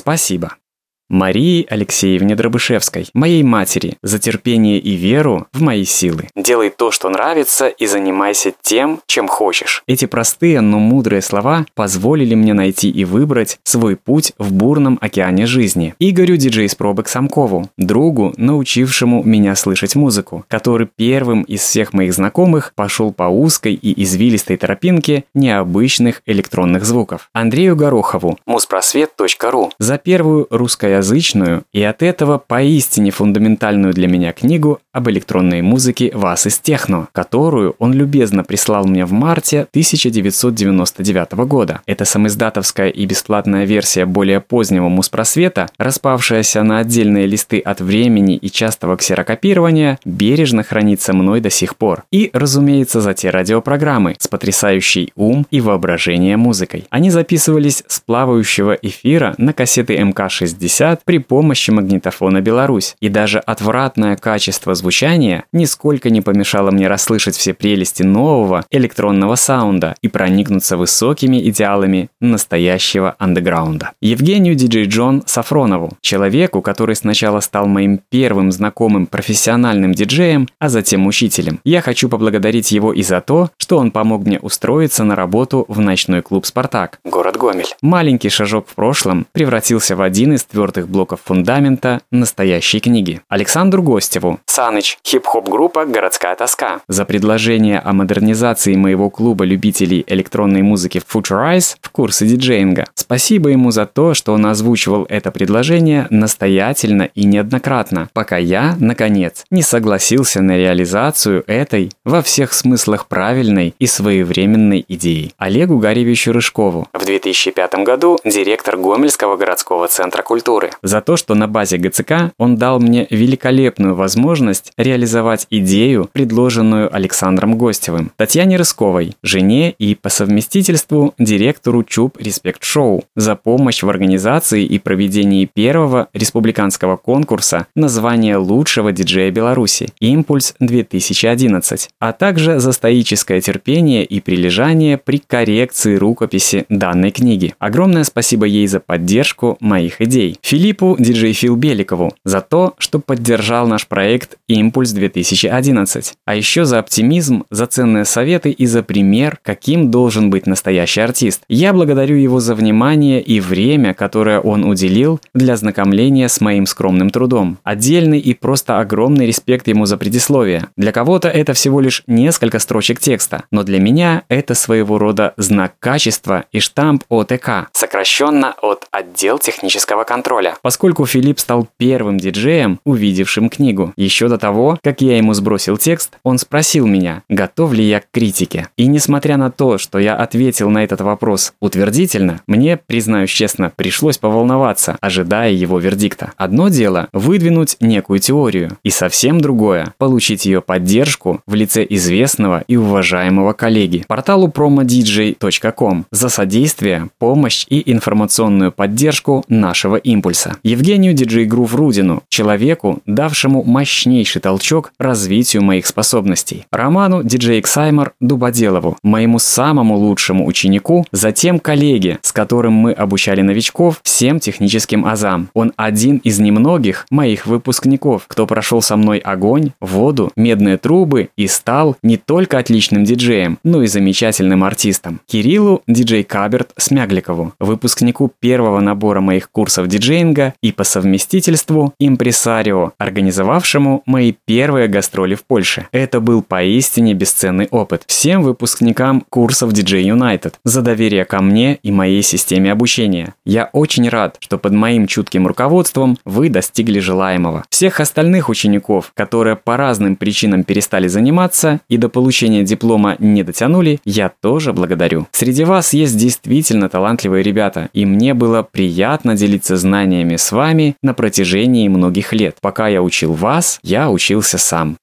Спасибо. Марии Алексеевне Дробышевской, моей матери, за терпение и веру в мои силы. Делай то, что нравится, и занимайся тем, чем хочешь. Эти простые, но мудрые слова позволили мне найти и выбрать свой путь в бурном океане жизни. Игорю диджей с пробок Самкову, другу, научившему меня слышать музыку, который первым из всех моих знакомых пошел по узкой и извилистой тропинке необычных электронных звуков. Андрею Горохову, муспросвет.ру, за первую русское русскоязычную и от этого поистине фундаментальную для меня книгу об электронной музыке «Вас из техно», которую он любезно прислал мне в марте 1999 года. Это самиздатовская и бесплатная версия более позднего муспросвета, распавшаяся на отдельные листы от времени и частого ксерокопирования, бережно хранится мной до сих пор. И, разумеется, за те радиопрограммы с потрясающей ум и воображение музыкой. Они записывались с плавающего эфира на кассеты МК-60 звучат при помощи магнитофона «Беларусь». И даже отвратное качество звучания нисколько не помешало мне расслышать все прелести нового электронного саунда и проникнуться высокими идеалами настоящего андеграунда. Евгению Диджей Джон Сафронову, человеку, который сначала стал моим первым знакомым профессиональным диджеем, а затем учителем. Я хочу поблагодарить его и за то, что он помог мне устроиться на работу в ночной клуб «Спартак», город Гомель. Маленький шажок в прошлом превратился в один из твердых блоков фундамента настоящей книги. Александру Гостеву. Саныч. Хип-хоп группа «Городская тоска». За предложение о модернизации моего клуба любителей электронной музыки Futurize в курсы диджеинга. Спасибо ему за то, что он озвучивал это предложение настоятельно и неоднократно, пока я, наконец, не согласился на реализацию этой во всех смыслах правильной и своевременной идеи. Олегу Гаревичу Рыжкову. В 2005 году директор Гомельского городского центра культуры за то, что на базе ГЦК он дал мне великолепную возможность реализовать идею, предложенную Александром Гостевым, Татьяне Рысковой, жене и по совместительству директору ЧУП Респект Шоу, за помощь в организации и проведении первого республиканского конкурса на звание лучшего диджея Беларуси «Импульс 2011», а также за стоическое терпение и прилежание при коррекции рукописи данной книги. Огромное спасибо ей за поддержку моих идей. Филиппу диджей Фил Беликову за то, что поддержал наш проект «Импульс-2011», а еще за оптимизм, за ценные советы и за пример, каким должен быть настоящий артист. Я благодарю его за внимание и время, которое он уделил для знакомления с моим скромным трудом. Отдельный и просто огромный респект ему за предисловие. Для кого-то это всего лишь несколько строчек текста, но для меня это своего рода знак качества и штамп ОТК, сокращенно от «Отдел технического контроля» роля, поскольку Филипп стал первым диджеем, увидевшим книгу. Еще до того, как я ему сбросил текст, он спросил меня, готов ли я к критике. И несмотря на то, что я ответил на этот вопрос утвердительно, мне, признаюсь честно, пришлось поволноваться, ожидая его вердикта. Одно дело – выдвинуть некую теорию, и совсем другое – получить ее поддержку в лице известного и уважаемого коллеги. Порталу promodj.com за содействие, помощь и информационную поддержку нашего импульса. Евгению диджей Грув Рудину, человеку, давшему мощнейший толчок развитию моих способностей. Роману диджей Ксаймер Дубоделову, моему самому лучшему ученику, затем коллеге, с которым мы обучали новичков всем техническим азам. Он один из немногих моих выпускников, кто прошел со мной огонь, воду, медные трубы и стал не только отличным диджеем, но и замечательным артистом. Кириллу диджей Каберт Смягликову, выпускнику первого набора моих курсов диджея диджеинга и по совместительству импресарио, организовавшему мои первые гастроли в Польше. Это был поистине бесценный опыт. Всем выпускникам курсов DJ United за доверие ко мне и моей системе обучения. Я очень рад, что под моим чутким руководством вы достигли желаемого. Всех остальных учеников, которые по разным причинам перестали заниматься и до получения диплома не дотянули, я тоже благодарю. Среди вас есть действительно талантливые ребята, и мне было приятно делиться знаниями с вами на протяжении многих лет. Пока я учил вас, я учился сам.